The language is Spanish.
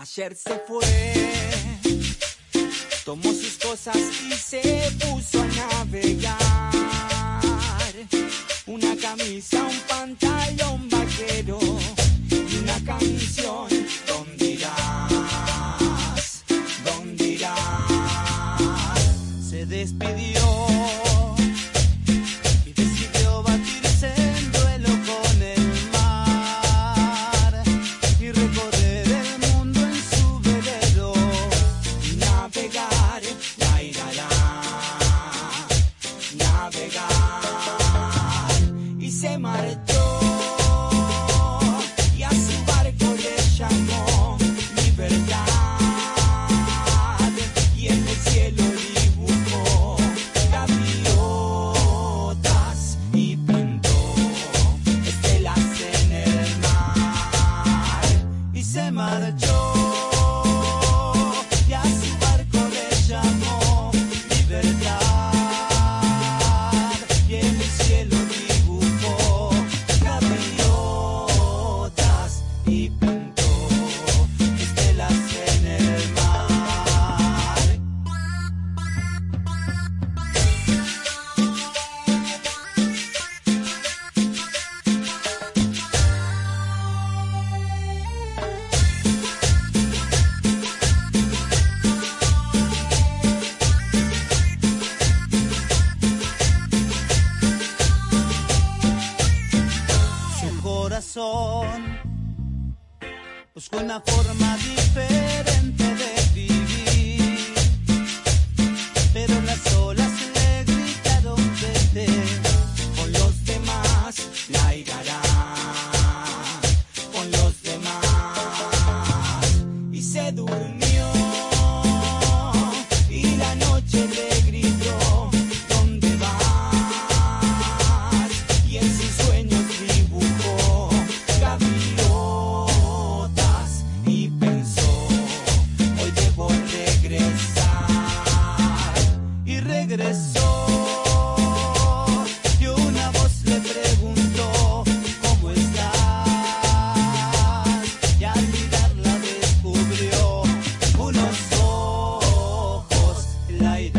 Ayer se fue, tomó sus cosas y se puso a navegar. Una camisa, un pantalón vaquero y una canción. ¿Dónde irás? ¿Dónde irás? Se despidió. navegar. Busco una forma diferente de vivir. I.